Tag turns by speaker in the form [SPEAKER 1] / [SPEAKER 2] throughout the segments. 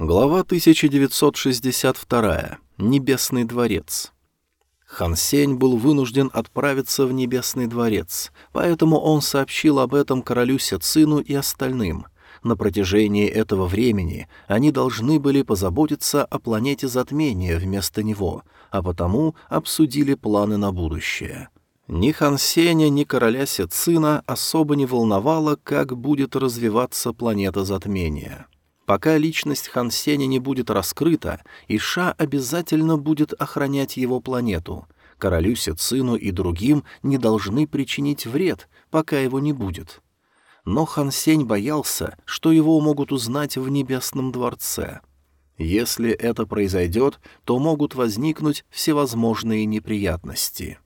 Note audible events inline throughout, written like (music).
[SPEAKER 1] Глава 1962. Небесный дворец. Хан Сень был вынужден отправиться в Небесный дворец, поэтому он сообщил об этом королю Сецину и остальным. На протяжении этого времени они должны были позаботиться о планете затмения вместо него, а потому обсудили планы на будущее. Ни Хан Сеня, ни короля Сецина особо не волновало, как будет развиваться планета затмения. Пока личность Хан Сеня не будет раскрыта, Иша обязательно будет охранять его планету. Королю Сицину и другим не должны причинить вред, пока его не будет. Но Хан Сень боялся, что его могут узнать в Небесном дворце. Если это произойдет, то могут возникнуть всевозможные неприятности.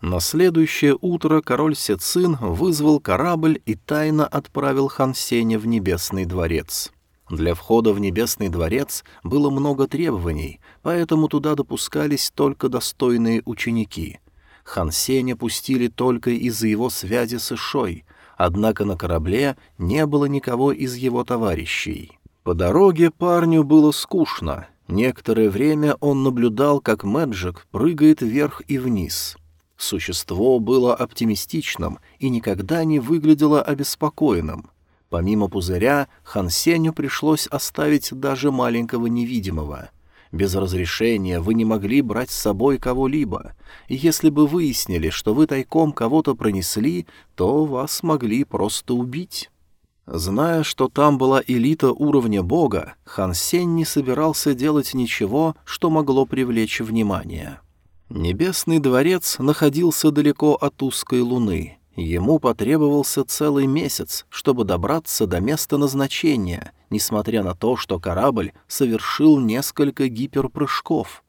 [SPEAKER 1] На следующее утро король Сецин вызвал корабль и тайно отправил Хан Сеня в Небесный дворец. Для входа в Небесный дворец было много требований, поэтому туда допускались только достойные ученики. Хан Сеня пустили только из-за его связи с Ишой, однако на корабле не было никого из его товарищей. По дороге парню было скучно. Некоторое время он наблюдал, как Мэджик прыгает вверх и вниз. Существо было оптимистичным и никогда не выглядело обеспокоенным — Помимо пузыря, Хан Сеню пришлось оставить даже маленького невидимого. Без разрешения вы не могли брать с собой кого-либо, и если бы выяснили, что вы тайком кого-то пронесли, то вас могли просто убить. Зная, что там была элита уровня бога, Хан Сень не собирался делать ничего, что могло привлечь внимание. Небесный дворец находился далеко от узкой луны — Ему потребовался целый месяц, чтобы добраться до места назначения, несмотря на то, что корабль совершил несколько гиперпрыжков.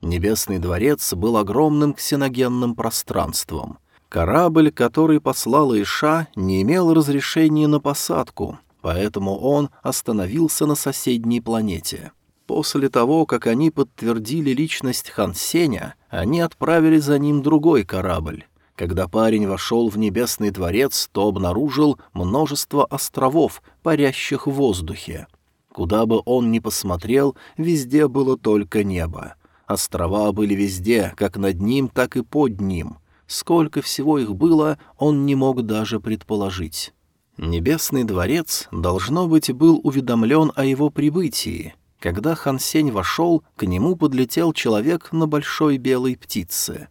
[SPEAKER 1] Небесный дворец был огромным ксеногенным пространством. Корабль, который послал Иша, не имел разрешения на посадку, поэтому он остановился на соседней планете. После того, как они подтвердили личность Хан Сеня, они отправили за ним другой корабль. Когда парень вошел в небесный дворец, то обнаружил множество островов, парящих в воздухе. Куда бы он ни посмотрел, везде было только небо. Острова были везде, как над ним, так и под ним. Сколько всего их было, он не мог даже предположить. Небесный дворец, должно быть, был уведомлен о его прибытии. Когда Хан Сень вошел, к нему подлетел человек на большой белой птице.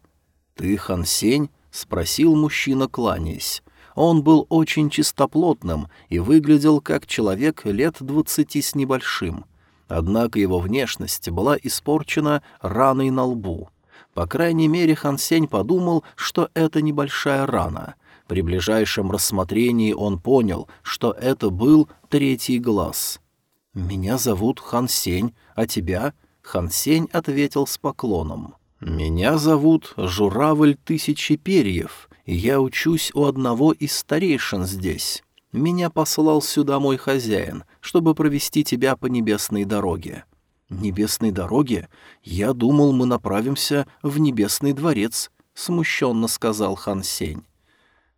[SPEAKER 1] «Ты Хан Сень?» — спросил мужчина, кланяясь. Он был очень чистоплотным и выглядел как человек лет двадцати с небольшим. Однако его внешность была испорчена раной на лбу. По крайней мере, Хансень подумал, что это небольшая рана. При ближайшем рассмотрении он понял, что это был третий глаз. «Меня зовут Хансень, а тебя?» Хансень ответил с поклоном. «Меня зовут Журавль Тысячи Перьев, и я учусь у одного из старейшин здесь. Меня послал сюда мой хозяин, чтобы провести тебя по небесной дороге». «Небесной дороге? Я думал, мы направимся в Небесный дворец», — смущенно сказал Хан Сень.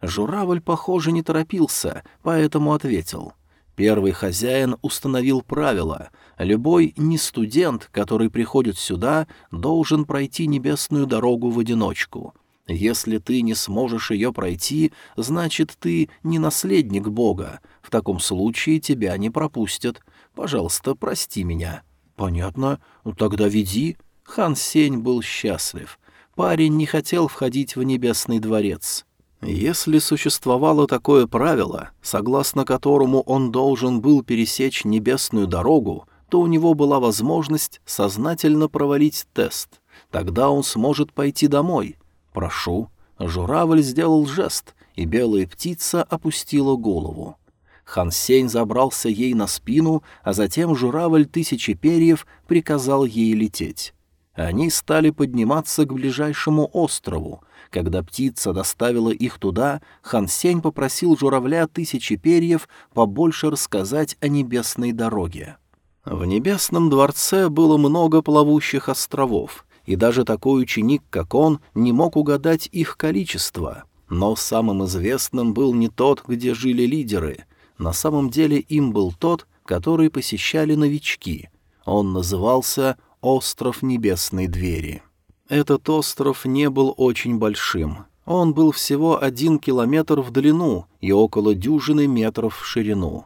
[SPEAKER 1] Журавль, похоже, не торопился, поэтому ответил — Первый хозяин установил правило. Любой не студент, который приходит сюда, должен пройти небесную дорогу в одиночку. Если ты не сможешь ее пройти, значит, ты не наследник Бога. В таком случае тебя не пропустят. Пожалуйста, прости меня». «Понятно. Ну, тогда веди». Хан Сень был счастлив. Парень не хотел входить в небесный дворец. Если существовало такое правило, согласно которому он должен был пересечь небесную дорогу, то у него была возможность сознательно провалить тест. Тогда он сможет пойти домой. «Прошу». Журавль сделал жест, и белая птица опустила голову. Хан Сень забрался ей на спину, а затем журавль тысячи перьев приказал ей лететь. Они стали подниматься к ближайшему острову, когда птица доставила их туда, Хан Сень попросил журавля тысячи перьев побольше рассказать о небесной дороге. В небесном дворце было много плавущих островов, и даже такой ученик, как он, не мог угадать их количество. Но самым известным был не тот, где жили лидеры. На самом деле им был тот, который посещали новички. Он назывался «Остров Небесной Двери». Этот остров не был очень большим. Он был всего один километр в длину и около дюжины метров в ширину.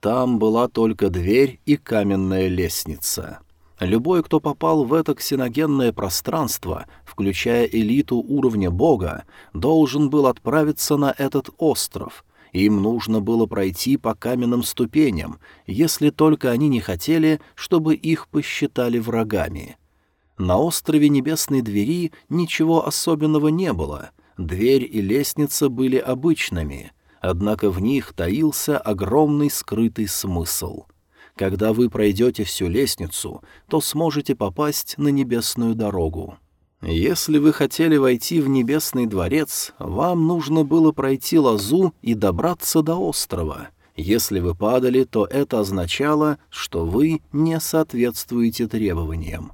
[SPEAKER 1] Там была только дверь и каменная лестница. Любой, кто попал в это ксеногенное пространство, включая элиту уровня бога, должен был отправиться на этот остров. Им нужно было пройти по каменным ступеням, если только они не хотели, чтобы их посчитали врагами. На острове Небесной Двери ничего особенного не было. Дверь и лестница были обычными, однако в них таился огромный скрытый смысл — когда вы пройдете всю лестницу, то сможете попасть на небесную дорогу. Если вы хотели войти в небесный дворец, вам нужно было пройти лозу и добраться до острова. Если вы падали, то это означало, что вы не соответствуете требованиям.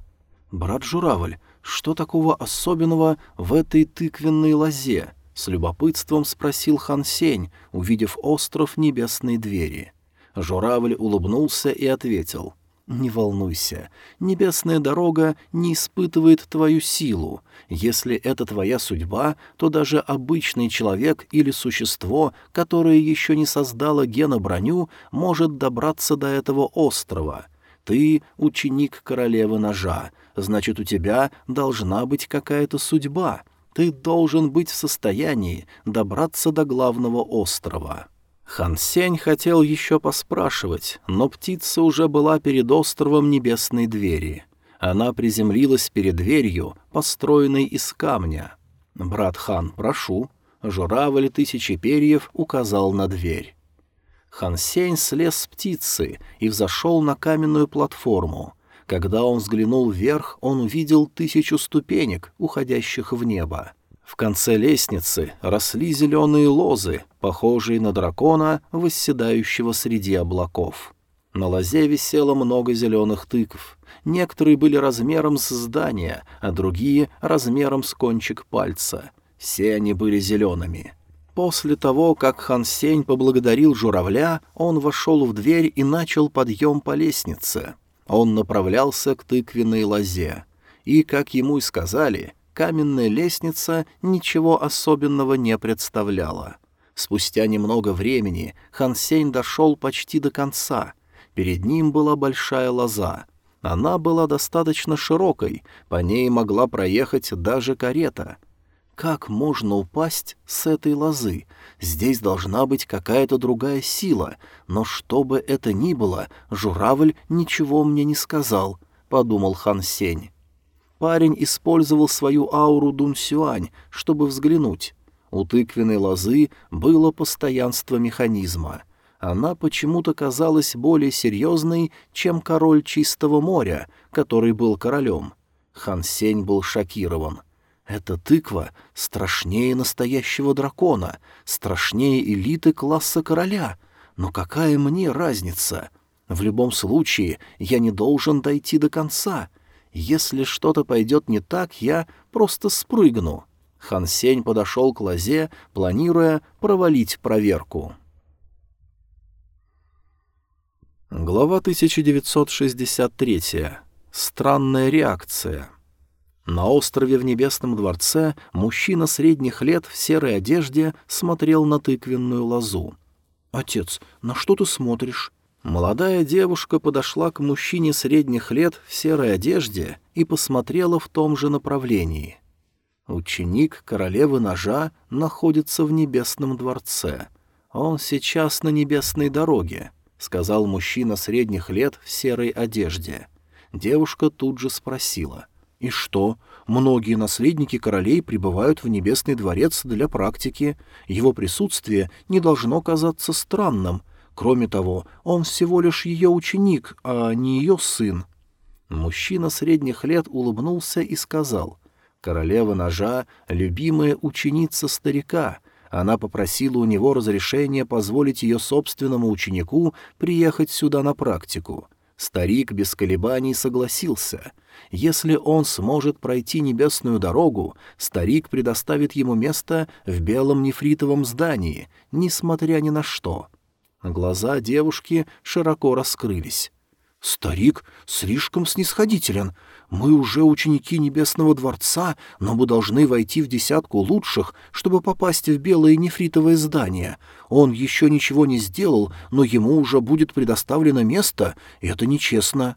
[SPEAKER 1] «Брат Журавль, что такого особенного в этой тыквенной лозе?» — с любопытством спросил Хан Сень, увидев остров небесной двери. Журавль улыбнулся и ответил. «Не волнуйся, небесная дорога не испытывает твою силу. Если это твоя судьба, то даже обычный человек или существо, которое еще не создало гена-броню, может добраться до этого острова. Ты — ученик королевы ножа, значит, у тебя должна быть какая-то судьба. Ты должен быть в состоянии добраться до главного острова». Хан Сень хотел еще поспрашивать, но птица уже была перед островом Небесной Двери. Она приземлилась перед дверью, построенной из камня. «Брат Хан, прошу». Журавль тысячи перьев указал на дверь. Хан Сень слез с птицы и взошел на каменную платформу. Когда он взглянул вверх, он увидел тысячу ступенек, уходящих в небо. В конце лестницы росли зеленые лозы, похожие на дракона, восседающего среди облаков. На лозе висело много зеленых тыкв. Некоторые были размером с здание, а другие — размером с кончик пальца. Все они были зелеными. После того, как Хан Сень поблагодарил журавля, он вошел в дверь и начал подъем по лестнице. Он направлялся к тыквенной лозе. И, как ему и сказали, каменная лестница ничего особенного не представляла. Спустя немного времени Хан Сень дошел почти до конца. Перед ним была большая лоза. Она была достаточно широкой, по ней могла проехать даже карета. Как можно упасть с этой лозы? Здесь должна быть какая-то другая сила, но что бы это ни было, журавль ничего мне не сказал, — подумал Хан Сень. Парень использовал свою ауру Дунсюань, чтобы взглянуть. У тыквенной лозы было постоянство механизма. Она почему-то казалась более серьезной, чем король Чистого моря, который был королем. Хан Сень был шокирован. Эта тыква страшнее настоящего дракона, страшнее элиты класса короля. Но какая мне разница? В любом случае, я не должен дойти до конца. Если что-то пойдет не так, я просто спрыгну. Хан Сень подошел к лозе, планируя провалить проверку. Глава 1963. Странная реакция. На острове в Небесном дворце мужчина средних лет в серой одежде смотрел на тыквенную лозу. «Отец, на что ты смотришь?» Молодая девушка подошла к мужчине средних лет в серой одежде и посмотрела в том же направлении. Ученик королевы ножа находится в небесном дворце. Он сейчас на небесной дороге, — сказал мужчина средних лет в серой одежде. Девушка тут же спросила. «И что? Многие наследники королей прибывают в небесный дворец для практики. Его присутствие не должно казаться странным, Кроме того, он всего лишь ее ученик, а не ее сын. Мужчина средних лет улыбнулся и сказал, «Королева ножа — любимая ученица старика. Она попросила у него разрешения позволить ее собственному ученику приехать сюда на практику». Старик без колебаний согласился. Если он сможет пройти небесную дорогу, старик предоставит ему место в белом нефритовом здании, несмотря ни на что — Глаза девушки широко раскрылись. «Старик слишком снисходителен. Мы уже ученики Небесного Дворца, но мы должны войти в десятку лучших, чтобы попасть в белое нефритовое здание. Он еще ничего не сделал, но ему уже будет предоставлено место, и это нечестно».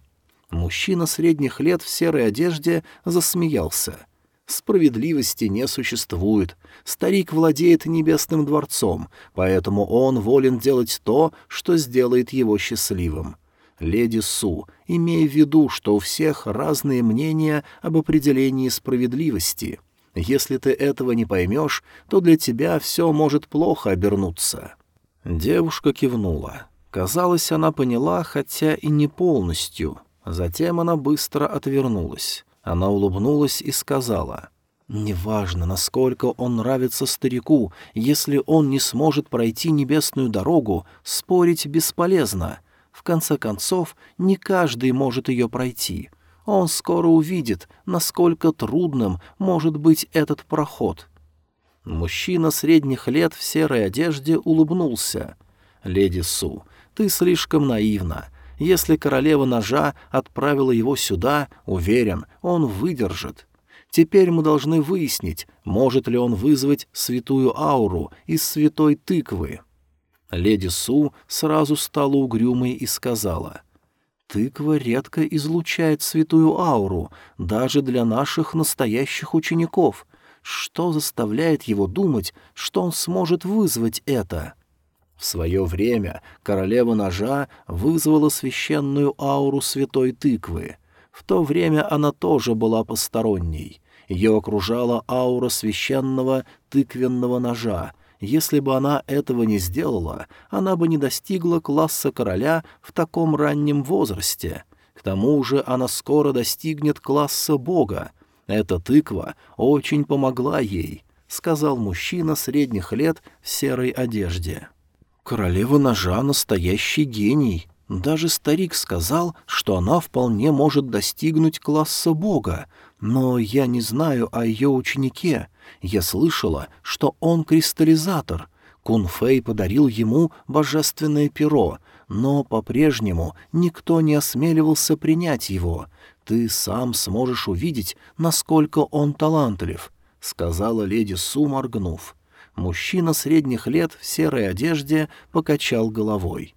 [SPEAKER 1] Мужчина средних лет в серой одежде засмеялся. Справедливости не существует. Старик владеет небесным дворцом, поэтому он волен делать то, что сделает его счастливым. Леди Су, имея в виду, что у всех разные мнения об определении справедливости. Если ты этого не поймешь, то для тебя все может плохо обернуться». Девушка кивнула. Казалось, она поняла, хотя и не полностью. Затем она быстро отвернулась. Она улыбнулась и сказала, «Неважно, насколько он нравится старику, если он не сможет пройти небесную дорогу, спорить бесполезно. В конце концов, не каждый может ее пройти. Он скоро увидит, насколько трудным может быть этот проход». Мужчина средних лет в серой одежде улыбнулся. «Леди Су, ты слишком наивна. Если королева ножа отправила его сюда, уверен, он выдержит. Теперь мы должны выяснить, может ли он вызвать святую ауру из святой тыквы. Леди Су сразу стала угрюмой и сказала, «Тыква редко излучает святую ауру, даже для наших настоящих учеников. Что заставляет его думать, что он сможет вызвать это?» В свое время королева ножа вызвала священную ауру святой тыквы. В то время она тоже была посторонней. Ее окружала аура священного тыквенного ножа. Если бы она этого не сделала, она бы не достигла класса короля в таком раннем возрасте. К тому же она скоро достигнет класса бога. Эта тыква очень помогла ей, — сказал мужчина средних лет в серой одежде. Королева ножа — настоящий гений. Даже старик сказал, что она вполне может достигнуть класса бога, но я не знаю о ее ученике. Я слышала, что он кристаллизатор. Кун Фэй подарил ему божественное перо, но по-прежнему никто не осмеливался принять его. Ты сам сможешь увидеть, насколько он талантлив», — сказала леди Су, моргнув. Мужчина средних лет в серой одежде покачал головой.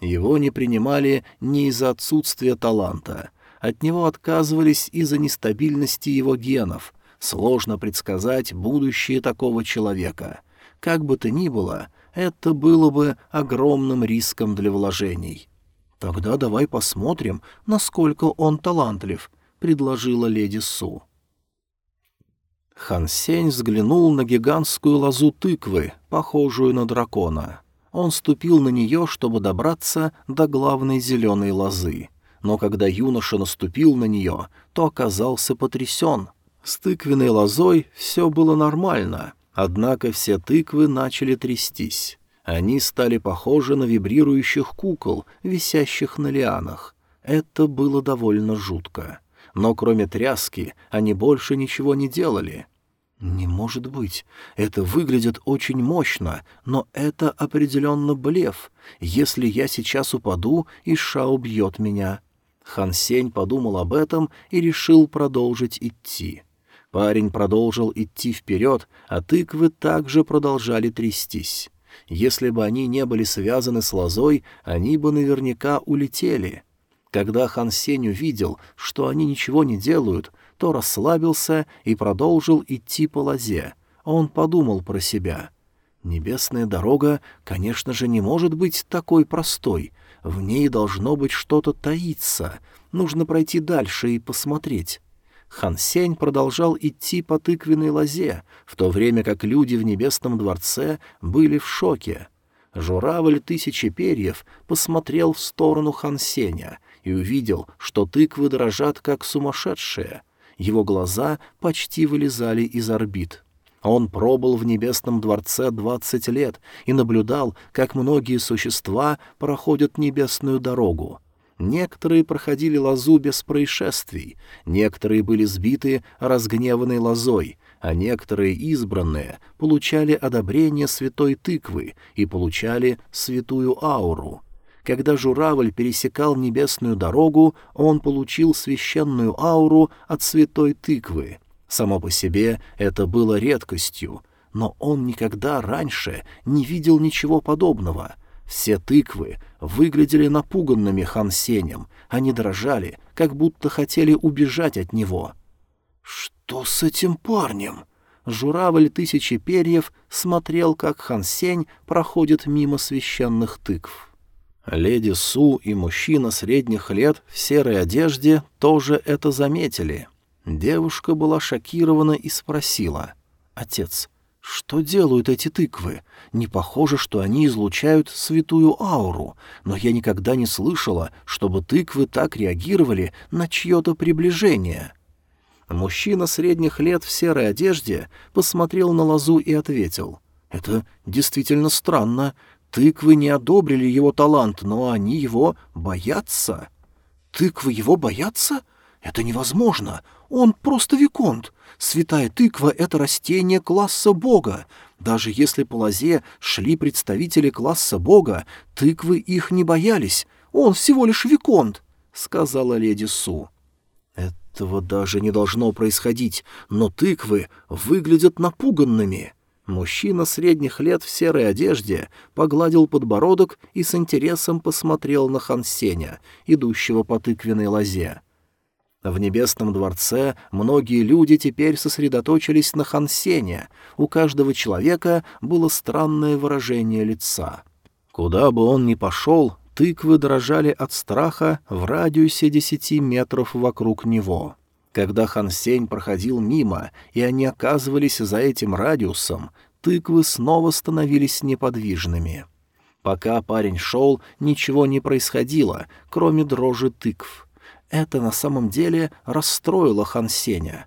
[SPEAKER 1] Его не принимали не из-за отсутствия таланта. От него отказывались из-за нестабильности его генов. Сложно предсказать будущее такого человека. Как бы то ни было, это было бы огромным риском для вложений. «Тогда давай посмотрим, насколько он талантлив», — предложила леди Су. Хан Сень взглянул на гигантскую лозу тыквы, похожую на дракона. Он ступил на нее, чтобы добраться до главной зеленой лозы. Но когда юноша наступил на нее, то оказался потрясен. С тыквенной лозой все было нормально, однако все тыквы начали трястись. Они стали похожи на вибрирующих кукол, висящих на лианах. Это было довольно жутко но кроме тряски они больше ничего не делали. «Не может быть. Это выглядит очень мощно, но это определенно блеф. Если я сейчас упаду, Иша убьет меня». Хан Сень подумал об этом и решил продолжить идти. Парень продолжил идти вперед, а тыквы также продолжали трястись. Если бы они не были связаны с лозой, они бы наверняка улетели. Когда Хан Сень увидел, что они ничего не делают, то расслабился и продолжил идти по лозе. Он подумал про себя. «Небесная дорога, конечно же, не может быть такой простой. В ней должно быть что-то таиться. Нужно пройти дальше и посмотреть». Хан Сень продолжал идти по тыквенной лозе, в то время как люди в Небесном дворце были в шоке. Журавль тысячи перьев посмотрел в сторону Хан Сеня и увидел, что тыквы дрожат, как сумасшедшие. Его глаза почти вылезали из орбит. Он пробыл в небесном дворце двадцать лет и наблюдал, как многие существа проходят небесную дорогу. Некоторые проходили лозу без происшествий, некоторые были сбиты разгневанной лозой, а некоторые избранные получали одобрение святой тыквы и получали святую ауру — Когда журавль пересекал небесную дорогу, он получил священную ауру от святой тыквы. Само по себе это было редкостью, но он никогда раньше не видел ничего подобного. Все тыквы выглядели напуганными Хан Сенем, они дрожали, как будто хотели убежать от него. «Что с этим парнем?» Журавль тысячи перьев смотрел, как Хан Сень проходит мимо священных тыкв. Леди Су и мужчина средних лет в серой одежде тоже это заметили. Девушка была шокирована и спросила. «Отец, что делают эти тыквы? Не похоже, что они излучают святую ауру, но я никогда не слышала, чтобы тыквы так реагировали на чье-то приближение». Мужчина средних лет в серой одежде посмотрел на лозу и ответил. «Это действительно странно. Тыквы не одобрили его талант, но они его боятся». «Тыквы его боятся? Это невозможно. Он просто виконт. Святая тыква — это растение класса бога. Даже если по лозе шли представители класса бога, тыквы их не боялись. Он всего лишь виконт», — сказала леди Су. Этого даже не должно происходить, но тыквы выглядят напуганными. Мужчина средних лет в серой одежде погладил подбородок и с интересом посмотрел на Хансеня, идущего по тыквенной лозе. В небесном дворце многие люди теперь сосредоточились на Хансене, у каждого человека было странное выражение лица. Куда бы он ни пошел, тыквы дрожали от страха в радиусе десяти метров вокруг него. Когда Хан Сень проходил мимо, и они оказывались за этим радиусом, тыквы снова становились неподвижными. Пока парень шел, ничего не происходило, кроме дрожи тыкв. Это на самом деле расстроило Хан Сеня.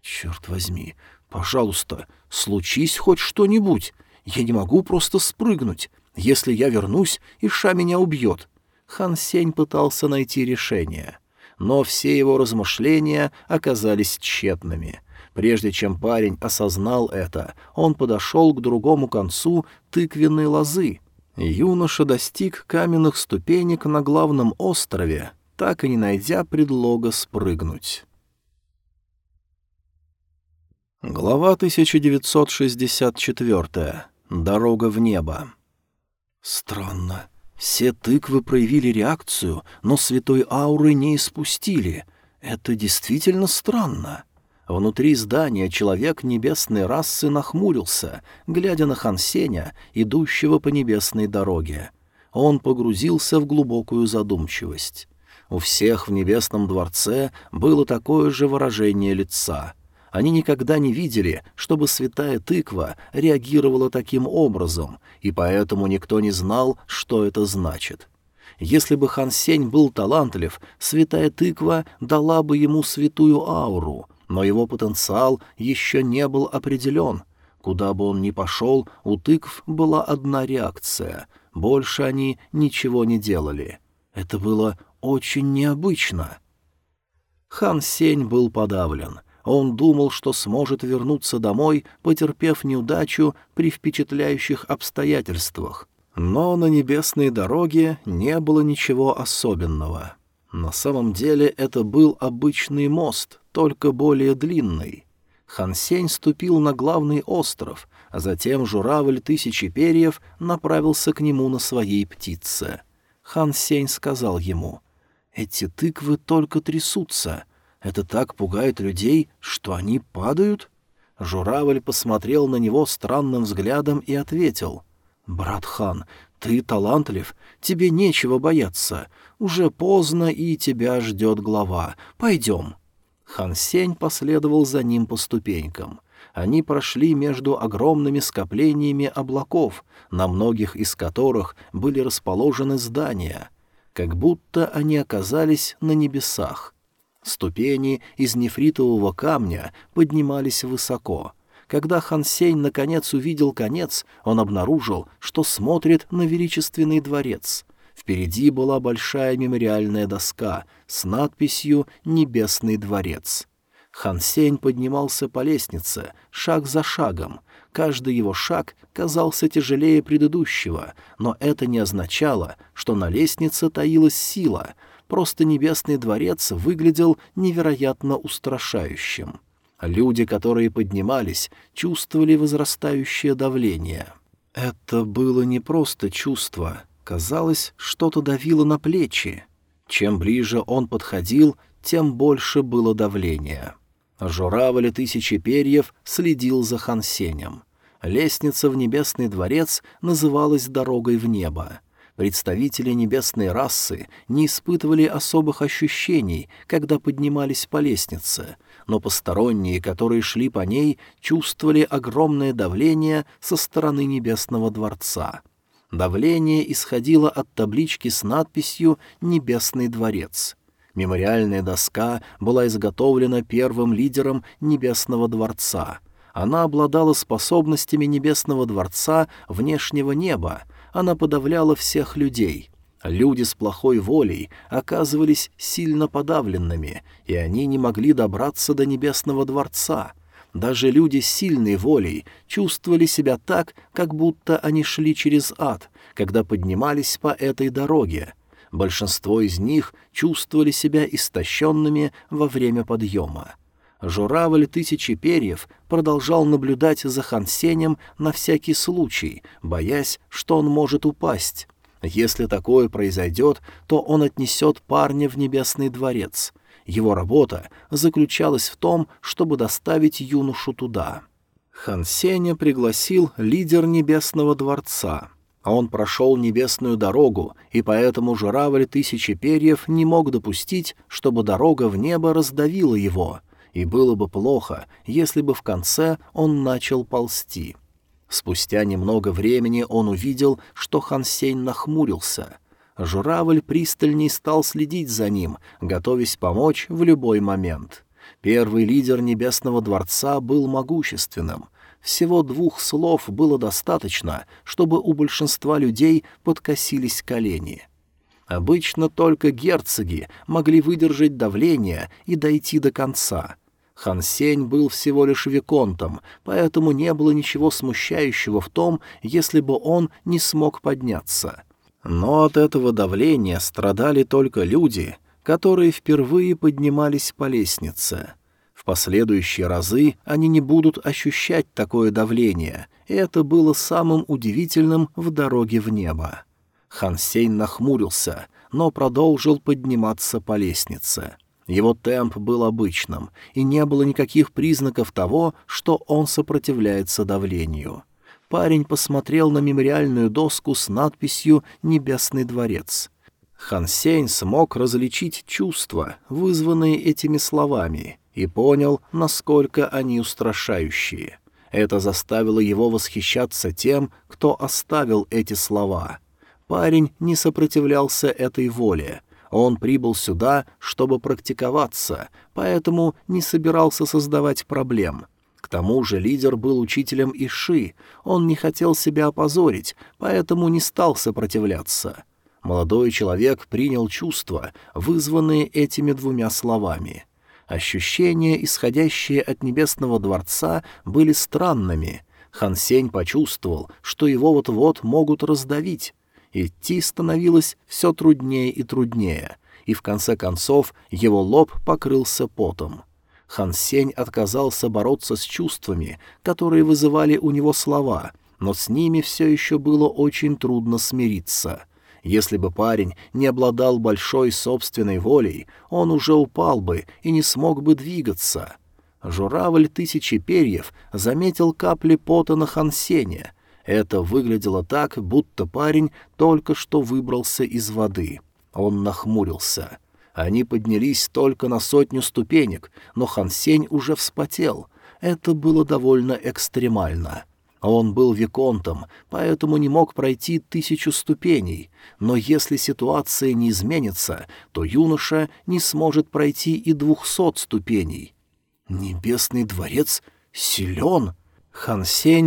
[SPEAKER 1] «Черт возьми, пожалуйста, случись хоть что-нибудь. Я не могу просто спрыгнуть. Если я вернусь, Иша меня убьет. Хан Сень пытался найти решение. Но все его размышления оказались тщетными. Прежде чем парень осознал это, он подошел к другому концу тыквенной лозы. Юноша достиг каменных ступенек на главном острове, так и не найдя предлога спрыгнуть. Глава 1964. Дорога в небо. Странно. Все тыквы проявили реакцию, но святой ауры не испустили. Это действительно странно. Внутри здания человек небесной расы нахмурился, глядя на Хансеня, идущего по небесной дороге. Он погрузился в глубокую задумчивость. У всех в небесном дворце было такое же выражение лица. Они никогда не видели, чтобы святая тыква реагировала таким образом, и поэтому никто не знал, что это значит. Если бы Хан Сень был талантлив, святая тыква дала бы ему святую ауру, но его потенциал еще не был определен. Куда бы он ни пошел, у тыкв была одна реакция. Больше они ничего не делали. Это было очень необычно. Хан Сень был подавлен — он думал, что сможет вернуться домой, потерпев неудачу при впечатляющих обстоятельствах. Но на небесной дороге не было ничего особенного. На самом деле это был обычный мост, только более длинный. Хансень ступил на главный остров, а затем журавль тысячи перьев направился к нему на своей птице. Хан Сень сказал ему, «Эти тыквы только трясутся. Это так пугает людей, что они падают?» Журавль посмотрел на него странным взглядом и ответил. «Брат хан, ты талантлив, тебе нечего бояться. Уже поздно, и тебя ждет глава. Пойдем». Хан Сень последовал за ним по ступенькам. Они прошли между огромными скоплениями облаков, на многих из которых были расположены здания. Как будто они оказались на небесах — Ступени из нефритового камня поднимались высоко. Когда Хансень наконец увидел конец, он обнаружил, что смотрит на величественный дворец. Впереди была большая мемориальная доска с надписью «Небесный дворец». Хан Сень поднимался по лестнице, шаг за шагом. Каждый его шаг казался тяжелее предыдущего, но это не означало, что на лестнице таилась сила, просто небесный дворец выглядел невероятно устрашающим. Люди, которые поднимались, чувствовали возрастающее давление. Это было не просто чувство. Казалось, что-то давило на плечи. Чем ближе он подходил, тем больше было давления. Журавль тысячи перьев следил за Хансенем. Лестница в небесный дворец называлась «дорогой в небо». Представители небесной расы не испытывали особых ощущений, когда поднимались по лестнице, но посторонние, которые шли по ней, чувствовали огромное давление со стороны небесного дворца. Давление исходило от таблички с надписью «Небесный дворец». Мемориальная доска была изготовлена первым лидером Небесного дворца. Она обладала способностями Небесного дворца внешнего неба, она подавляла всех людей. Люди с плохой волей оказывались сильно подавленными, и они не могли добраться до Небесного дворца. Даже люди с сильной волей чувствовали себя так, как будто они шли через ад, когда поднимались по этой дороге. Большинство из них чувствовали себя истощенными во время подъема. Журавль тысячи перьев продолжал наблюдать за Хансенем на всякий случай, боясь, что он может упасть. Если такое произойдет, то он отнесет парня в небесный дворец. Его работа заключалась в том, чтобы доставить юношу туда. Хансеня пригласил лидер небесного дворца. Он прошел небесную дорогу, и поэтому журавль тысячи перьев не мог допустить, чтобы дорога в небо раздавила его — и было бы плохо, если бы в конце он начал ползти. Спустя немного времени он увидел, что Хансень нахмурился. Журавль пристальней стал следить за ним, готовясь помочь в любой момент. Первый лидер Небесного Дворца был могущественным. Всего двух слов было достаточно, чтобы у большинства людей подкосились колени. Обычно только герцоги могли выдержать давление и дойти до конца — Хан Сень был всего лишь виконтом, поэтому не было ничего смущающего в том, если бы он не смог подняться. Но от этого давления страдали только люди, которые впервые поднимались по лестнице. Последующие разы они не будут ощущать такое давление, и это было самым удивительным в дороге в небо. Хан Сень нахмурился, но продолжил подниматься по лестнице. — его темп был обычным, и не было никаких признаков того, что он сопротивляется давлению. Парень посмотрел на мемориальную доску с надписью «Небесный дворец». Хан Сень смог различить чувства, вызванные этими словами, и понял, насколько они устрашающие. Это заставило его восхищаться тем, кто оставил эти слова. Парень не сопротивлялся этой воле — он прибыл сюда, чтобы практиковаться, поэтому не собирался создавать проблем. К тому же лидер был учителем Иши, он не хотел себя опозорить, поэтому не стал сопротивляться. Молодой человек принял чувства, вызванные этими двумя словами. Ощущения, исходящие от небесного дворца, были странными. Хан Сень почувствовал, что его вот-вот могут раздавить, Идти становилось все труднее и труднее, и в конце концов его лоб покрылся потом. Хан Сень отказался бороться с чувствами, которые вызывали у него слова, но с ними все еще было очень трудно смириться. Если бы парень не обладал большой собственной волей, он уже упал бы и не смог бы двигаться. Журавль тысячи перьев заметил капли пота на Хансене, это выглядело так, будто парень только что выбрался из воды. Он нахмурился. Они поднялись только на сотню ступенек, но Хансень уже вспотел. Это было довольно экстремально. Он был виконтом, поэтому не мог пройти тысячу ступеней, но если ситуация не изменится, то юноша не сможет пройти и двухсот ступеней. «Небесный дворец силен!» Хан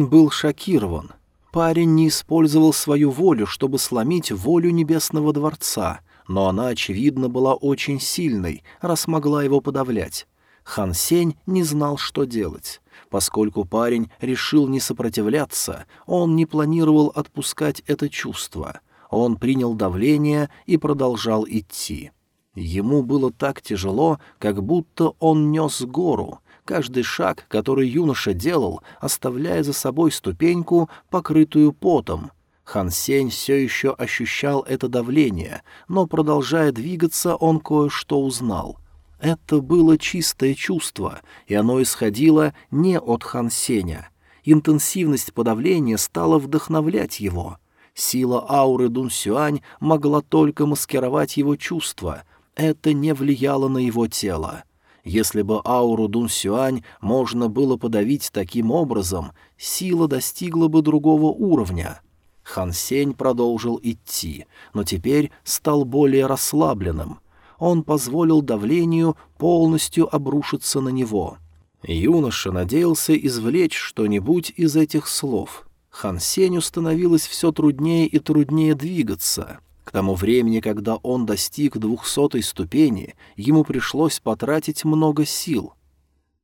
[SPEAKER 1] был шокирован. Парень не использовал свою волю, чтобы сломить волю Небесного Дворца, но она, очевидно, была очень сильной, раз могла его подавлять. Хан Сень не знал, что делать. Поскольку парень решил не сопротивляться, он не планировал отпускать это чувство. Он принял давление и продолжал идти. Ему было так тяжело, как будто он нес гору. Каждый шаг, который юноша делал, оставляя за собой ступеньку, покрытую потом. Хан Сень все еще ощущал это давление, но, продолжая двигаться, он кое-что узнал. Это было чистое чувство, и оно исходило не от Хан Сеня. Интенсивность подавления стала вдохновлять его. Сила ауры Дун Сюань могла только маскировать его чувства, это не влияло на его тело. Если бы ауру Дун Сюань можно было подавить таким образом, сила достигла бы другого уровня. Хан Сень продолжил идти, но теперь стал более расслабленным. Он позволил давлению полностью обрушиться на него. Юноша надеялся извлечь что-нибудь из этих слов. Хан Сенью становилось все труднее и труднее двигаться — к тому времени, когда он достиг двухсотой ступени, ему пришлось потратить много сил.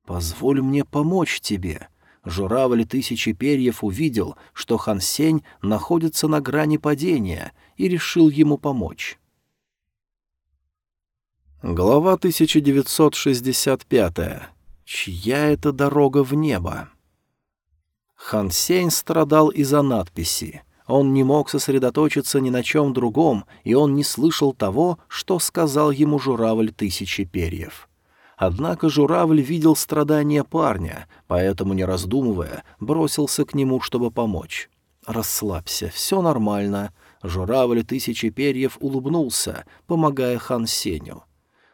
[SPEAKER 1] «Позволь мне помочь тебе». Журавль тысячи перьев увидел, что Хан Сень находится на грани падения, и решил ему помочь. Глава 1965. Чья это дорога в небо? Хан Сень страдал из-за надписи. Он не мог сосредоточиться ни на чем другом, и он не слышал того, что сказал ему журавль тысячи перьев. Однако журавль видел страдания парня, поэтому, не раздумывая, бросился к нему, чтобы помочь. «Расслабься, все нормально». Журавль тысячи перьев улыбнулся, помогая хан Сеню.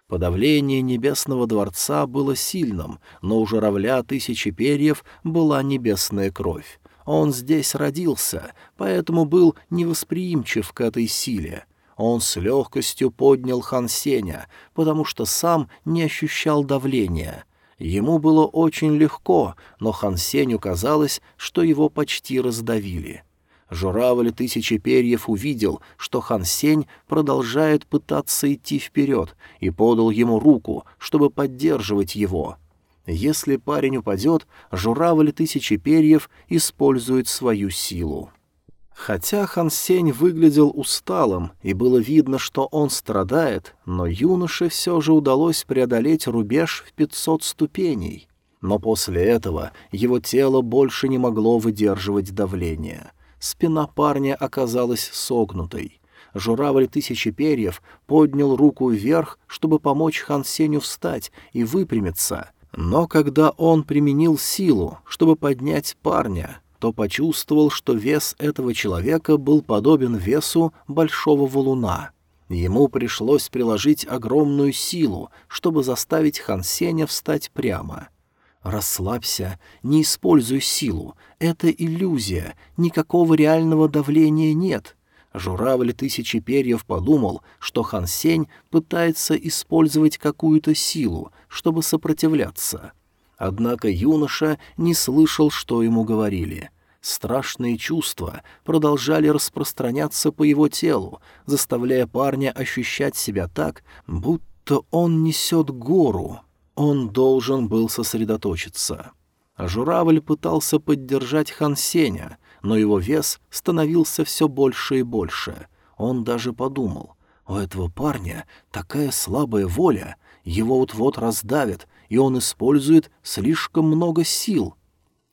[SPEAKER 1] Подавление небесного дворца было сильным, но у журавля тысячи перьев была небесная кровь. Он здесь родился, поэтому был невосприимчив к этой силе. Он с легкостью поднял Хан Сеня, потому что сам не ощущал давления. Ему было очень легко, но Хан Сеню казалось, что его почти раздавили. Журавль тысячи перьев увидел, что Хан Сень продолжает пытаться идти вперед, и подал ему руку, чтобы поддерживать его — если парень упадет, журавль тысячи перьев использует свою силу. Хотя Хан Сень выглядел усталым, и было видно, что он страдает, но юноше все же удалось преодолеть рубеж в пятьсот ступеней. Но после этого его тело больше не могло выдерживать давление. Спина парня оказалась согнутой. Журавль тысячи перьев поднял руку вверх, чтобы помочь Хан Сенью встать и выпрямиться — но когда он применил силу, чтобы поднять парня, то почувствовал, что вес этого человека был подобен весу большого валуна. Ему пришлось приложить огромную силу, чтобы заставить Хансеня встать прямо. «Расслабься, не используй силу. Это иллюзия, никакого реального давления нет», Журавль тысячи перьев подумал, что Хан Сень пытается использовать какую-то силу, чтобы сопротивляться. Однако юноша не слышал, что ему говорили. Страшные чувства продолжали распространяться по его телу, заставляя парня ощущать себя так, будто он несет гору. Он должен был сосредоточиться. Журавль пытался поддержать Хан Сеня, но его вес становился все больше и больше. Он даже подумал, у этого парня такая слабая воля, его вот-вот раздавят, и он использует слишком много сил.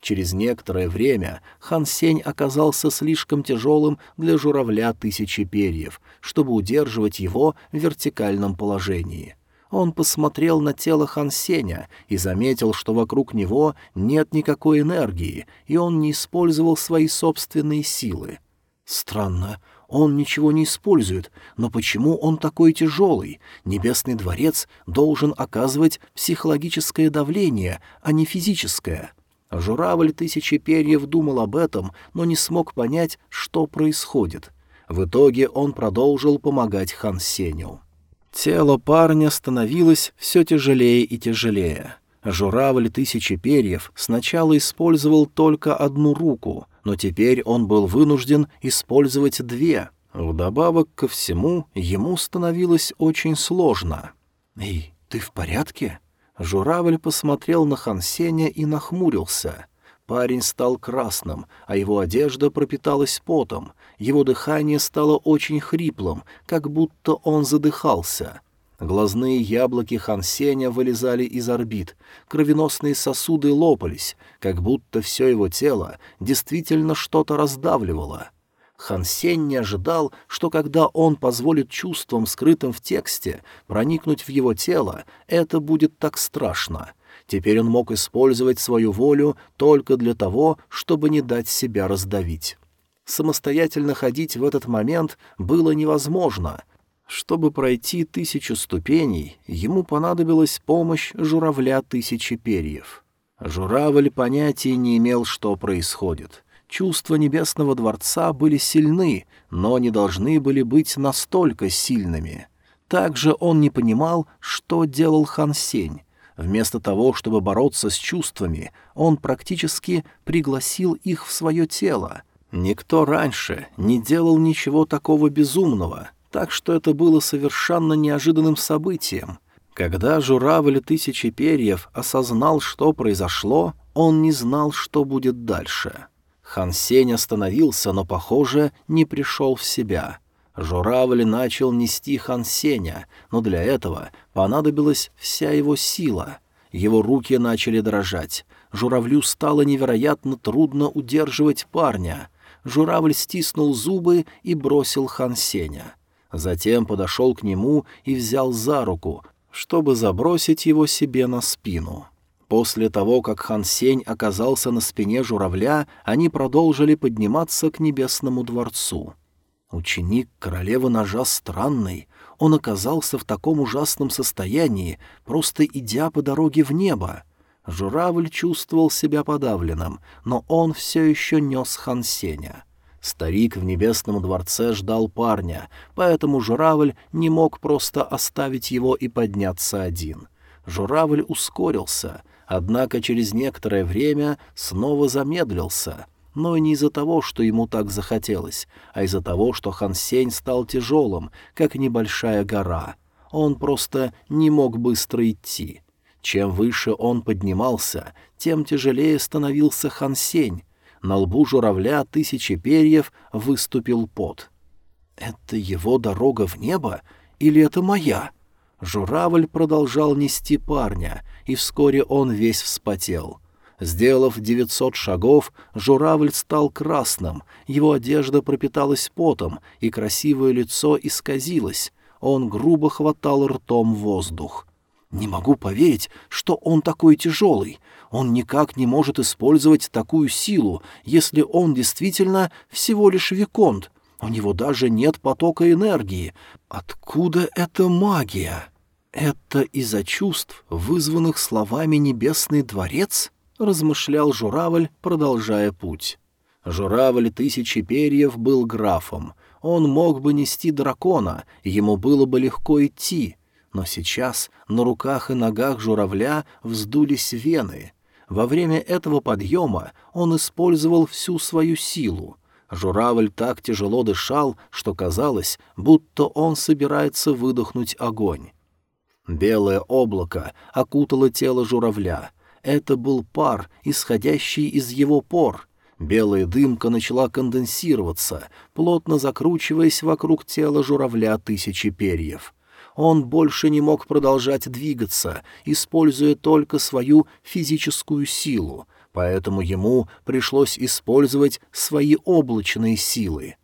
[SPEAKER 1] Через некоторое время Хан Сень оказался слишком тяжелым для журавля тысячи перьев, чтобы удерживать его в вертикальном положении. Он посмотрел на тело Хан Сеня и заметил, что вокруг него нет никакой энергии, и он не использовал свои собственные силы. Странно, он ничего не использует, но почему он такой тяжелый? Небесный дворец должен оказывать психологическое давление, а не физическое. Журавль тысячи перьев думал об этом, но не смог понять, что происходит. В итоге он продолжил помогать Хан Сеню. Тело парня становилось все тяжелее и тяжелее. Журавль тысячи перьев сначала использовал только одну руку, но теперь он был вынужден использовать две. Вдобавок ко всему, ему становилось очень сложно. «Эй, ты в порядке?» Журавль посмотрел на Хансеня и нахмурился. Парень стал красным, а его одежда пропиталась потом. Его дыхание стало очень хриплым, как будто он задыхался. Глазные яблоки Хансеня вылезали из орбит, кровеносные сосуды лопались, как будто все его тело действительно что-то раздавливало. Хан Сень не ожидал, что когда он позволит чувствам, скрытым в тексте, проникнуть в его тело, это будет так страшно. Теперь он мог использовать свою волю только для того, чтобы не дать себя раздавить. Самостоятельно ходить в этот момент было невозможно. Чтобы пройти тысячу ступеней, ему понадобилась помощь журавля тысячи перьев. Журавль понятия не имел, что происходит — Чувства Небесного Дворца были сильны, но не должны были быть настолько сильными. Также он не понимал, что делал Хан Сень. Вместо того, чтобы бороться с чувствами, он практически пригласил их в свое тело. Никто раньше не делал ничего такого безумного, так что это было совершенно неожиданным событием. Когда журавль тысячи перьев осознал, что произошло, он не знал, что будет дальше. Хан Сень остановился, но, похоже, не пришел в себя. Журавль начал нести Хан Сеня, но для этого понадобилась вся его сила. Его руки начали дрожать. Журавлю стало невероятно трудно удерживать парня. Журавль стиснул зубы и бросил Хан Сеня. Затем подошел к нему и взял за руку, чтобы забросить его себе на спину. После того, как Хан Сень оказался на спине журавля, они продолжили подниматься к небесному дворцу. Ученик королевы ножа странный. Он оказался в таком ужасном состоянии, просто идя по дороге в небо. Журавль чувствовал себя подавленным, но он все еще нес Хан Сеня. Старик в небесном дворце ждал парня, поэтому журавль не мог просто оставить его и подняться один. Журавль ускорился — Однако через некоторое время снова замедлился, но не из-за того, что ему так захотелось, а из-за того, что Хан Сень стал тяжелым, как небольшая гора. Он просто не мог быстро идти. Чем выше он поднимался, тем тяжелее становился Хан Сень. На лбу журавля тысячи перьев выступил пот. «Это его дорога в небо или это моя?» Журавль продолжал нести парня, и вскоре он весь вспотел. Сделав девятьсот шагов, журавль стал красным, его одежда пропиталась потом, и красивое лицо исказилось. Он грубо хватал ртом воздух. «Не могу поверить, что он такой тяжелый. Он никак не может использовать такую силу, если он действительно всего лишь виконт. У него даже нет потока энергии. Откуда эта магия?» «Это из-за чувств, вызванных словами «Небесный дворец»?» — размышлял журавль, продолжая путь. Журавль тысячи перьев был графом. Он мог бы нести дракона, ему было бы легко идти. Но сейчас на руках и ногах журавля вздулись вены. Во время этого подъема он использовал всю свою силу. Журавль так тяжело дышал, что казалось, будто он собирается выдохнуть огонь. Белое облако окутало тело журавля. Это был пар, исходящий из его пор. Белая дымка начала конденсироваться, плотно закручиваясь вокруг тела журавля тысячи перьев. Он больше не мог продолжать двигаться, используя только свою физическую силу, поэтому ему пришлось использовать свои облачные силы.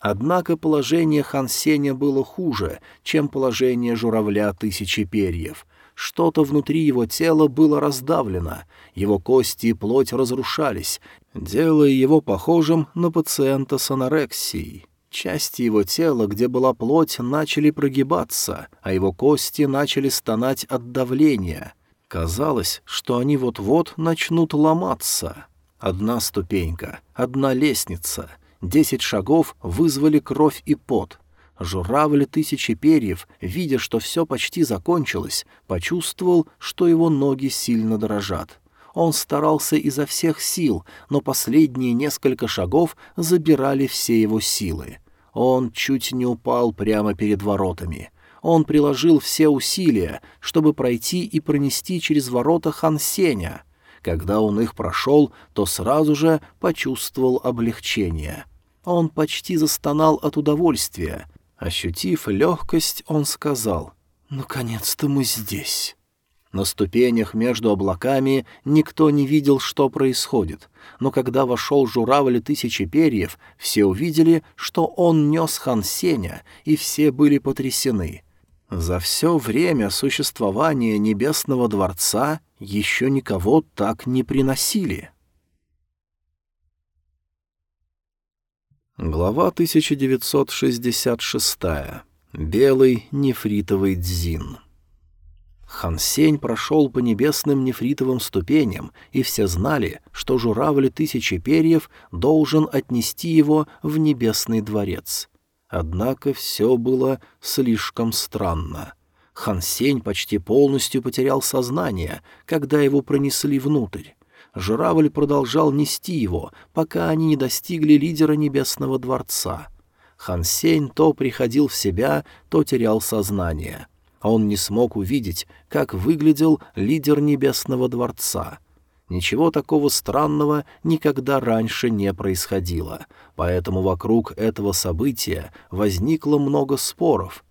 [SPEAKER 1] Однако положение Хан Сеня было хуже, чем положение журавля тысячи перьев. Что-то внутри его тела было раздавлено, его кости и плоть разрушались, делая его похожим на пациента с анорексией. Части его тела, где была плоть, начали прогибаться, а его кости начали стонать от давления. Казалось, что они вот-вот начнут ломаться. Одна ступенька, одна лестница — Десять шагов вызвали кровь и пот. Журавль тысячи перьев, видя, что все почти закончилось, почувствовал, что его ноги сильно дрожат. Он старался изо всех сил, но последние несколько шагов забирали все его силы. Он чуть не упал прямо перед воротами. Он приложил все усилия, чтобы пройти и пронести через ворота Хан Сеня. Когда он их прошел, то сразу же почувствовал облегчение. Он почти застонал от удовольствия. Ощутив легкость, он сказал «Наконец-то мы здесь». На ступенях между облаками никто не видел, что происходит, но когда вошел журавль тысячи перьев, все увидели, что он нес Хан Сеня, и все были потрясены. За все время существования Небесного Дворца еще никого так не приносили. Глава 1966. Белый нефритовый дзин. Хан Сень прошел по небесным нефритовым ступеням, и все знали, что журавль тысячи перьев должен отнести его в небесный дворец. Однако все было слишком странно. Хан Сень почти полностью потерял сознание, когда его пронесли внутрь. Журавль продолжал нести его, пока они не достигли лидера небесного дворца. Хан Сень то приходил в себя, то терял сознание — а он не смог увидеть, как выглядел лидер Небесного Дворца. Ничего такого странного никогда раньше не происходило, поэтому вокруг этого события возникло много споров.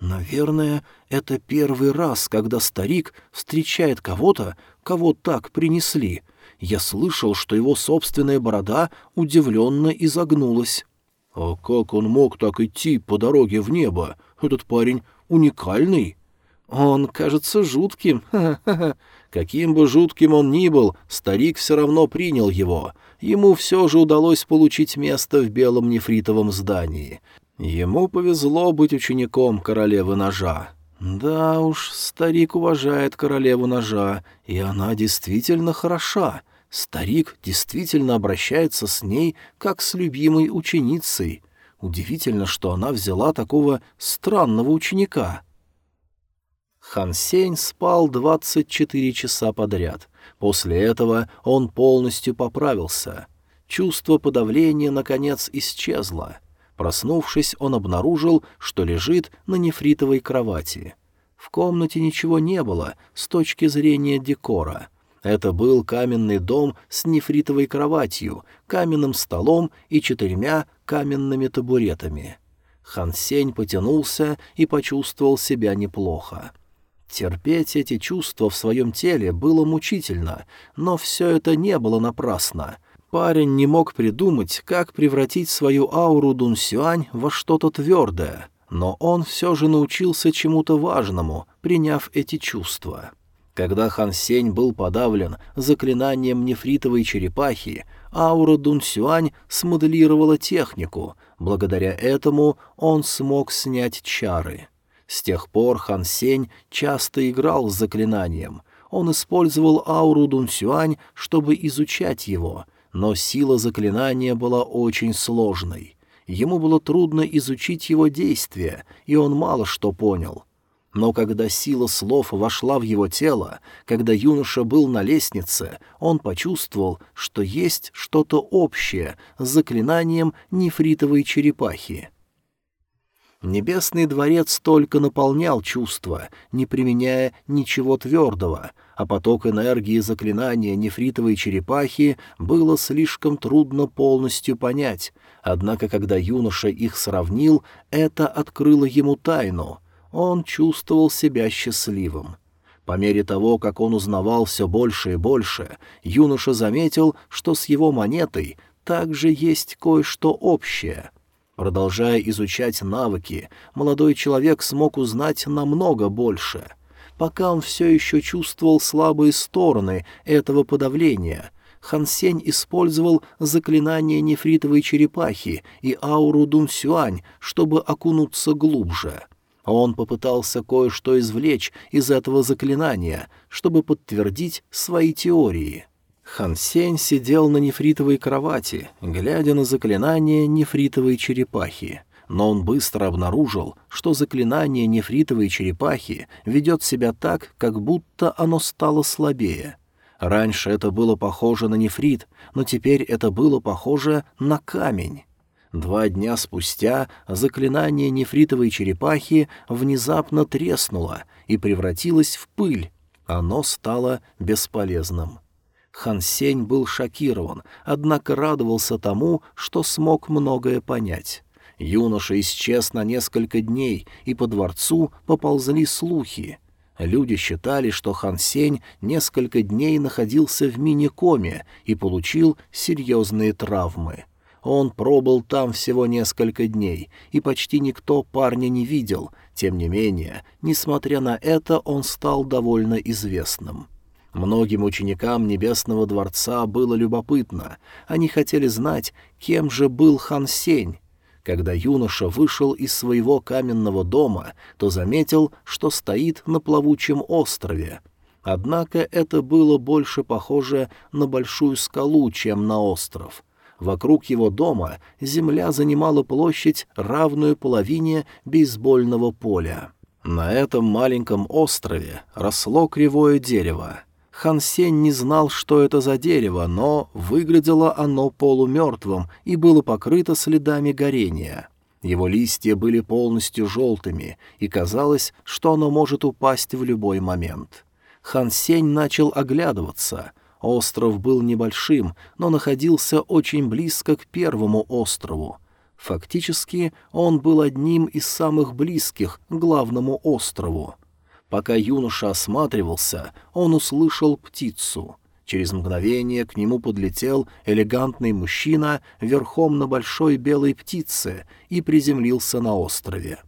[SPEAKER 1] «Наверное, это первый раз, когда старик встречает кого-то, кого так принесли. Я слышал, что его собственная борода удивленно изогнулась». «А как он мог так идти по дороге в небо? Этот парень уникальный. Он кажется жутким. (laughs) Каким бы жутким он ни был, старик все равно принял его. Ему все же удалось получить место в белом нефритовом здании. Ему повезло быть учеником королевы ножа. Да уж, старик уважает королеву ножа, и она действительно хороша. Старик действительно обращается с ней, как с любимой ученицей. Удивительно, что она взяла такого странного ученика. Хан Сень спал 24 часа подряд. После этого он полностью поправился. Чувство подавления, наконец, исчезло. Проснувшись, он обнаружил, что лежит на нефритовой кровати. В комнате ничего не было с точки зрения декора — это был каменный дом с нефритовой кроватью, каменным столом и четырьмя каменными табуретами. Хан Сень потянулся и почувствовал себя неплохо. Терпеть эти чувства в своем теле было мучительно, но все это не было напрасно. Парень не мог придумать, как превратить свою ауру Дун Сюань во что-то твердое, но он все же научился чему-то важному, приняв эти чувства. Когда Хан Сень был подавлен заклинанием нефритовой черепахи, аура Дун Сюань смоделировала технику, благодаря этому он смог снять чары. С тех пор Хан Сень часто играл с заклинанием. Он использовал ауру Дун Сюань, чтобы изучать его, но сила заклинания была очень сложной. Ему было трудно изучить его действия, и он мало что понял. Но когда сила слов вошла в его тело, когда юноша был на лестнице, он почувствовал, что есть что-то общее с заклинанием нефритовой черепахи. Небесный дворец только наполнял чувства, не применяя ничего твердого, а поток энергии заклинания нефритовой черепахи было слишком трудно полностью понять, однако когда юноша их сравнил, это открыло ему тайну — он чувствовал себя счастливым. По мере того, как он узнавал все больше и больше, юноша заметил, что с его монетой также есть кое-что общее. Продолжая изучать навыки, молодой человек смог узнать намного больше. Пока он все еще чувствовал слабые стороны этого подавления — Хансень использовал заклинание нефритовой черепахи и ауру Дун Сюань, чтобы окунуться глубже. Он попытался кое-что извлечь из этого заклинания, чтобы подтвердить свои теории. Хан Сень сидел на нефритовой кровати, глядя на заклинание нефритовой черепахи. Но он быстро обнаружил, что заклинание нефритовой черепахи ведет себя так, как будто оно стало слабее. Раньше это было похоже на нефрит, но теперь это было похоже на камень. Два дня спустя заклинание нефритовой черепахи внезапно треснуло и превратилось в пыль. Оно стало бесполезным. Хан Сень был шокирован, однако радовался тому, что смог многое понять. Юноша исчез на несколько дней, и по дворцу поползли слухи. Люди считали, что Хан Сень несколько дней находился в мини-коме и получил серьезные травмы. Он пробыл там всего несколько дней, и почти никто парня не видел. Тем не менее, несмотря на это, он стал довольно известным. Многим ученикам Небесного Дворца было любопытно. Они хотели знать, кем же был Хан Сень. Когда юноша вышел из своего каменного дома, то заметил, что стоит на плавучем острове. Однако это было больше похоже на большую скалу, чем на остров — Вокруг его дома земля занимала площадь, равную половине бейсбольного поля. На этом маленьком острове росло кривое дерево. Хан Сень не знал, что это за дерево, но выглядело оно полумертвым и было покрыто следами горения. Его листья были полностью желтыми, и казалось, что оно может упасть в любой момент. Хан Сень начал оглядываться. Остров был небольшим, но находился очень близко к первому острову. Фактически он был одним из самых близких к главному острову. Пока юноша осматривался, он услышал птицу. Через мгновение к нему подлетел элегантный мужчина верхом на большой белой птице и приземлился на острове.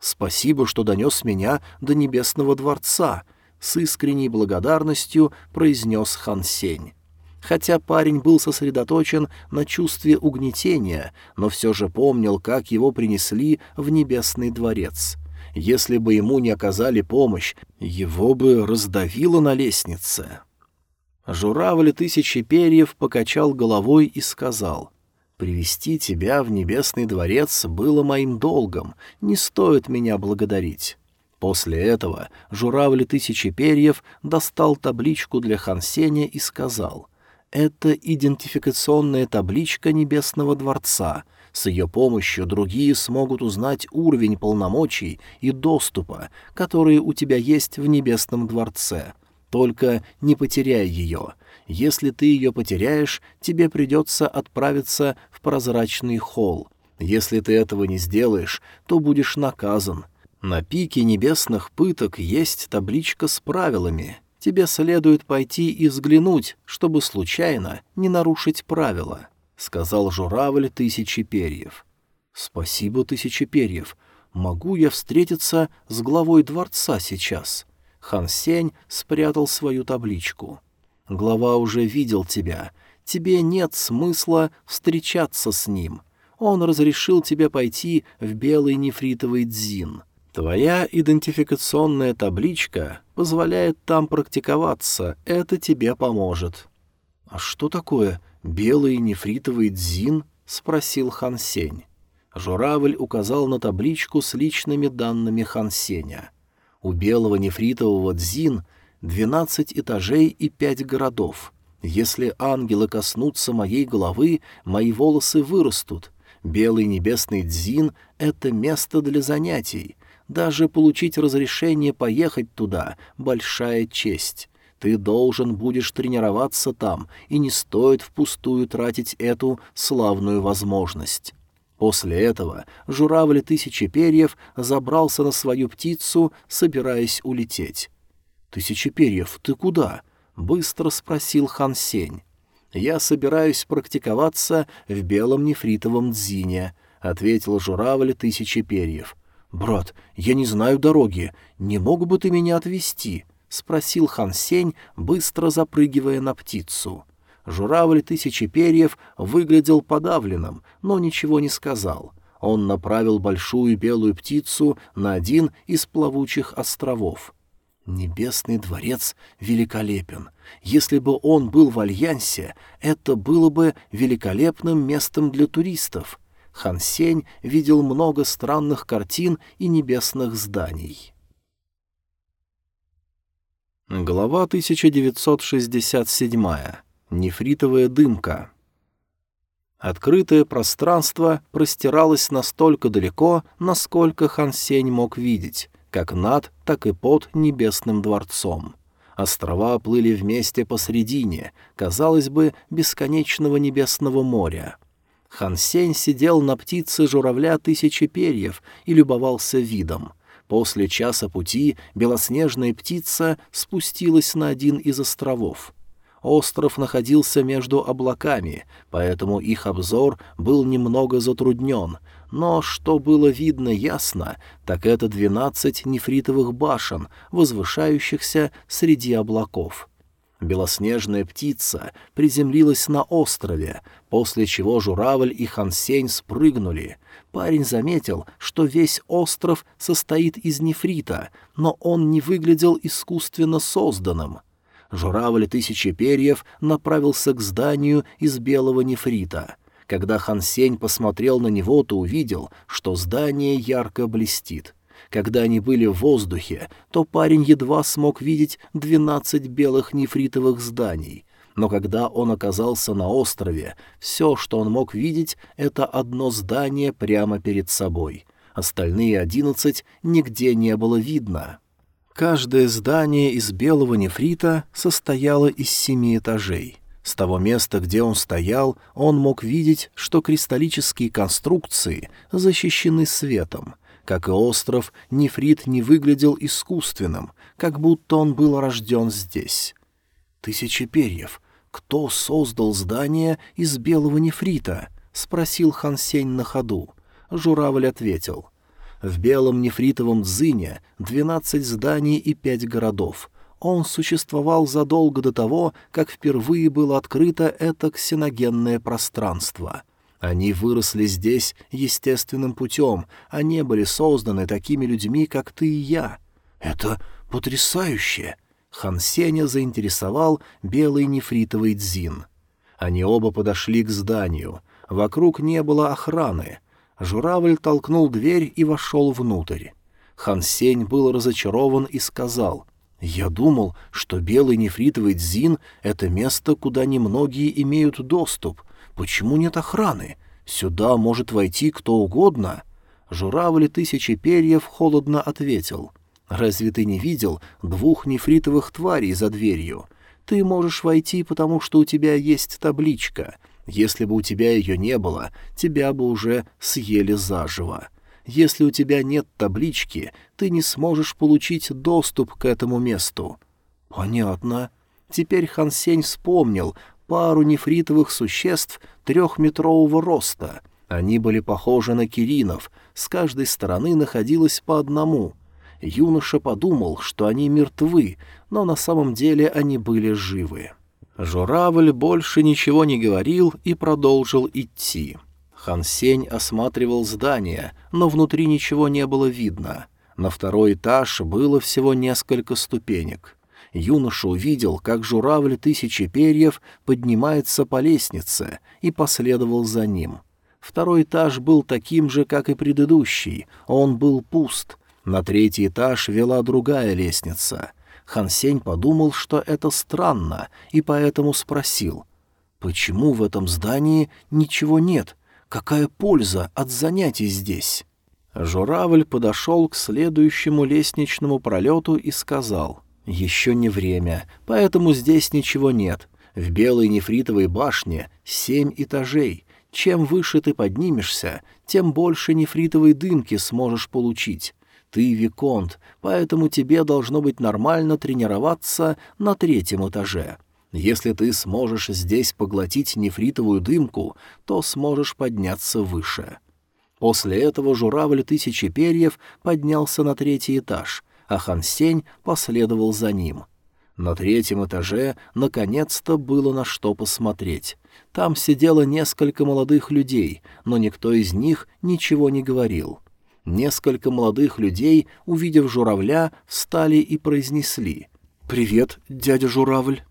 [SPEAKER 1] «Спасибо, что донес меня до небесного дворца», с искренней благодарностью произнес Хан Сень. Хотя парень был сосредоточен на чувстве угнетения, но все же помнил, как его принесли в небесный дворец. Если бы ему не оказали помощь, его бы раздавило на лестнице. Журавль тысячи перьев покачал головой и сказал, «Привести тебя в небесный дворец было моим долгом, не стоит меня благодарить». После этого журавль тысячи перьев достал табличку для Хансеня и сказал, «Это идентификационная табличка Небесного Дворца. С ее помощью другие смогут узнать уровень полномочий и доступа, которые у тебя есть в Небесном Дворце. Только не потеряй ее. Если ты ее потеряешь, тебе придется отправиться в прозрачный холл. Если ты этого не сделаешь, то будешь наказан» На пике небесных пыток есть табличка с правилами. Тебе следует пойти и взглянуть, чтобы случайно не нарушить правила», — сказал журавль тысячи перьев. «Спасибо, тысячи перьев. Могу я встретиться с главой дворца сейчас?» Хан Сень спрятал свою табличку. «Глава уже видел тебя. Тебе нет смысла встречаться с ним. Он разрешил тебе пойти в белый нефритовый дзин». Твоя идентификационная табличка позволяет там практиковаться, это тебе поможет». «А что такое белый нефритовый дзин?» — спросил Хан Сень. Журавль указал на табличку с личными данными Хан Сеня. У белого нефритового дзин двенадцать этажей и пять городов. Если ангелы коснутся моей головы, мои волосы вырастут. Белый небесный дзин — это место для занятий. Даже получить разрешение поехать туда — большая честь. Ты должен будешь тренироваться там, и не стоит впустую тратить эту славную возможность». После этого журавль тысячи перьев забрался на свою птицу, собираясь улететь. «Тысячи перьев, ты куда?» — быстро спросил Хан Сень. «Я собираюсь практиковаться в белом нефритовом дзине», — ответил журавль тысячи перьев. «Брат, я не знаю дороги. Не мог бы ты меня отвезти?» — спросил Хан Сень, быстро запрыгивая на птицу. Журавль тысячи перьев выглядел подавленным, но ничего не сказал. Он направил большую белую птицу на один из плавучих островов. Небесный дворец великолепен. Если бы он был в Альянсе, это было бы великолепным местом для туристов. Хан Сень видел много странных картин и небесных зданий. Глава 1967. Нефритовая дымка. Открытое пространство простиралось настолько далеко, насколько Хан Сень мог видеть, как над, так и под небесным дворцом. Острова плыли вместе посредине, казалось бы, бесконечного небесного моря. Хан Сень сидел на птице журавля тысячи перьев и любовался видом. После часа пути белоснежная птица спустилась на один из островов. Остров находился между облаками, поэтому их обзор был немного затруднен, но что было видно ясно, так это двенадцать нефритовых башен, возвышающихся среди облаков. Белоснежная птица приземлилась на острове, после чего журавль и Хансень спрыгнули. Парень заметил, что весь остров состоит из нефрита, но он не выглядел искусственно созданным. Журавль тысячи перьев направился к зданию из белого нефрита. Когда Хан Сень посмотрел на него, то увидел, что здание ярко блестит. Когда они были в воздухе, то парень едва смог видеть двенадцать белых нефритовых зданий. Но когда он оказался на острове, все, что он мог видеть, это одно здание прямо перед собой. Остальные одиннадцать нигде не было видно. Каждое здание из белого нефрита состояло из семи этажей. С того места, где он стоял, он мог видеть, что кристаллические конструкции защищены светом. Как и остров, нефрит не выглядел искусственным, как будто он был рожден здесь. «Тысячи перьев. Кто создал здание из белого нефрита?» — спросил Хан Сень на ходу. Журавль ответил — в белом нефритовом дзыне двенадцать зданий и пять городов. Он существовал задолго до того, как впервые было открыто это ксеногенное пространство. Они выросли здесь естественным путем, а не были созданы такими людьми, как ты и я. Это потрясающе! Хан Сеня заинтересовал белый нефритовый дзин. Они оба подошли к зданию. Вокруг не было охраны — Журавль толкнул дверь и вошел внутрь. Хан Сень был разочарован и сказал, «Я думал, что белый нефритовый дзин — это место, куда немногие имеют доступ. Почему нет охраны? Сюда может войти кто угодно». Журавль тысячи перьев холодно ответил, «Разве ты не видел двух нефритовых тварей за дверью? Ты можешь войти, потому что у тебя есть табличка». Если бы у тебя ее не было, тебя бы уже съели заживо. Если у тебя нет таблички, ты не сможешь получить доступ к этому месту». «Понятно». Теперь Хан Сень вспомнил пару нефритовых существ трехметрового роста. Они были похожи на киринов, с каждой стороны находилось по одному. Юноша подумал, что они мертвы, но на самом деле они были живы. Журавль больше ничего не говорил и продолжил идти. Хан Сень осматривал здание, но внутри ничего не было видно. На второй этаж было всего несколько ступенек. Юноша увидел, как журавль тысячи перьев поднимается по лестнице, и последовал за ним. Второй этаж был таким же, как и предыдущий, он был пуст. На третий этаж вела другая лестница. Хан Сень подумал, что это странно, и поэтому спросил, «Почему в этом здании ничего нет? Какая польза от занятий здесь?» Журавль подошел к следующему лестничному пролету и сказал, «Еще не время, поэтому здесь ничего нет. В белой нефритовой башне семь этажей. Чем выше ты поднимешься, тем больше нефритовой дымки сможешь получить. Ты виконт, поэтому тебе должно быть нормально тренироваться на третьем этаже. Если ты сможешь здесь поглотить нефритовую дымку, то сможешь подняться выше». После этого журавль тысячи перьев поднялся на третий этаж, а Хансень последовал за ним. На третьем этаже наконец-то было на что посмотреть. Там сидело несколько молодых людей, но никто из них ничего не говорил. Несколько молодых людей, увидев журавля, встали и произнесли «Привет, дядя журавль».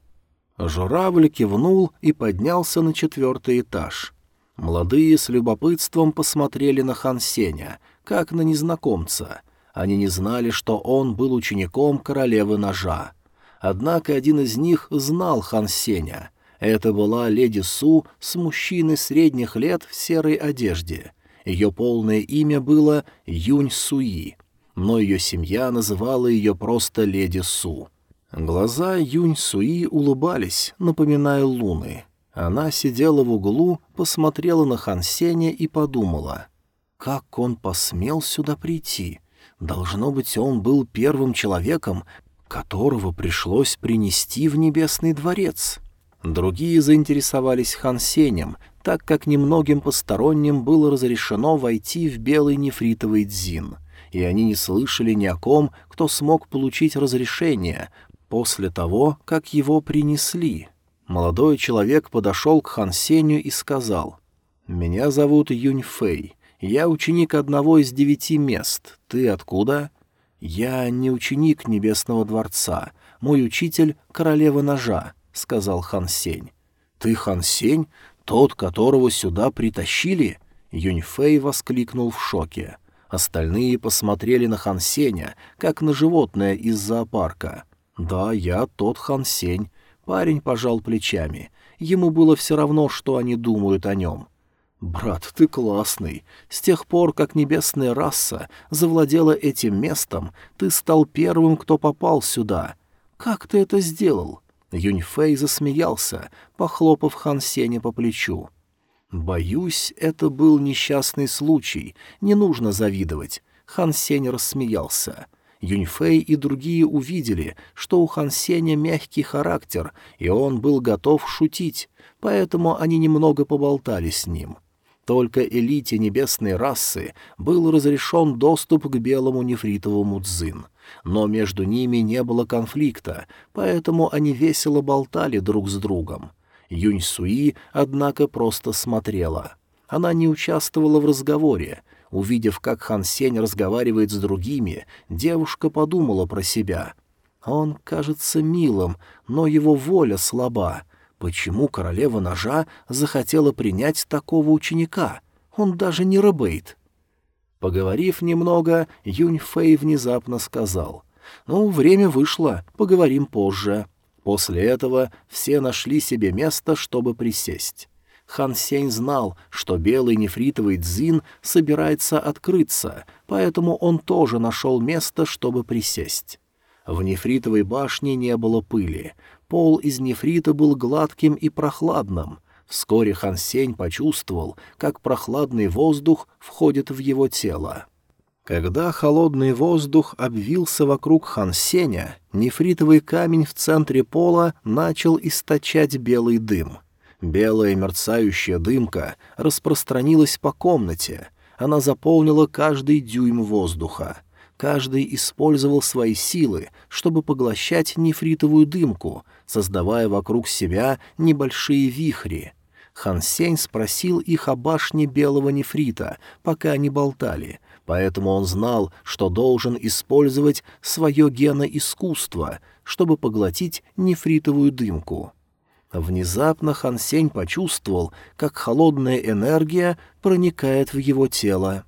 [SPEAKER 1] Журавль кивнул и поднялся на четвертый этаж. Молодые с любопытством посмотрели на Хан Сеня, как на незнакомца. Они не знали, что он был учеником королевы ножа. Однако один из них знал Хан Сеня. Это была леди Су с мужчиной средних лет в серой одежде. Ее полное имя было Юнь Суи, но ее семья называла ее просто леди Су. Глаза Юнь Суи улыбались, напоминая луны. Она сидела в углу, посмотрела на Хан Сеня и подумала, «Как он посмел сюда прийти? Должно быть, он был первым человеком, которого пришлось принести в Небесный дворец». Другие заинтересовались Хан Сенем, так как немногим посторонним было разрешено войти в белый нефритовый дзин, и они не слышали ни о ком, кто смог получить разрешение после того, как его принесли. Молодой человек подошел к Хан Сеню и сказал, «Меня зовут Юнь Фэй. Я ученик одного из девяти мест. Ты откуда?» «Я не ученик Небесного дворца. Мой учитель — королева ножа сказал Хан Сень. «Ты Хан Сень? Тот, которого сюда притащили?» Юньфэй воскликнул в шоке. Остальные посмотрели на Хан Сеня, как на животное из зоопарка. «Да, я тот Хан Сень». Парень пожал плечами. Ему было все равно, что они думают о нем. «Брат, ты классный. С тех пор, как небесная раса завладела этим местом, ты стал первым, кто попал сюда. Как ты это сделал?» Юньфэй засмеялся, похлопав Хан Сеня по плечу. «Боюсь, это был несчастный случай, не нужно завидовать». Хан Сень рассмеялся. Юньфэй и другие увидели, что у Хан Сеня мягкий характер, и он был готов шутить, поэтому они немного поболтали с ним. Только элите небесной расы был разрешен доступ к белому нефритовому дзин — но между ними не было конфликта, поэтому они весело болтали друг с другом. Юнь Суи, однако, просто смотрела. Она не участвовала в разговоре. Увидев, как Хан Сень разговаривает с другими, девушка подумала про себя. «Он кажется милым, но его воля слаба. Почему королева ножа захотела принять такого ученика? Он даже не рыбейт». Поговорив немного, Юнь Фэй внезапно сказал. «Ну, время вышло, поговорим позже». После этого все нашли себе место, чтобы присесть. Хан Сень знал, что белый нефритовый дзин собирается открыться, поэтому он тоже нашел место, чтобы присесть. В нефритовой башне не было пыли. Пол из нефрита был гладким и прохладным, Вскоре Хан Сень почувствовал, как прохладный воздух входит в его тело. Когда холодный воздух обвился вокруг Хан Сеня, нефритовый камень в центре пола начал источать белый дым. Белая мерцающая дымка распространилась по комнате. Она заполнила каждый дюйм воздуха. Каждый использовал свои силы, чтобы поглощать нефритовую дымку, создавая вокруг себя небольшие вихри. Хан Сень спросил их о башне белого нефрита, пока они болтали, поэтому он знал, что должен использовать свое геноискусство, чтобы поглотить нефритовую дымку. Внезапно Хан Сень почувствовал, как холодная энергия проникает в его тело.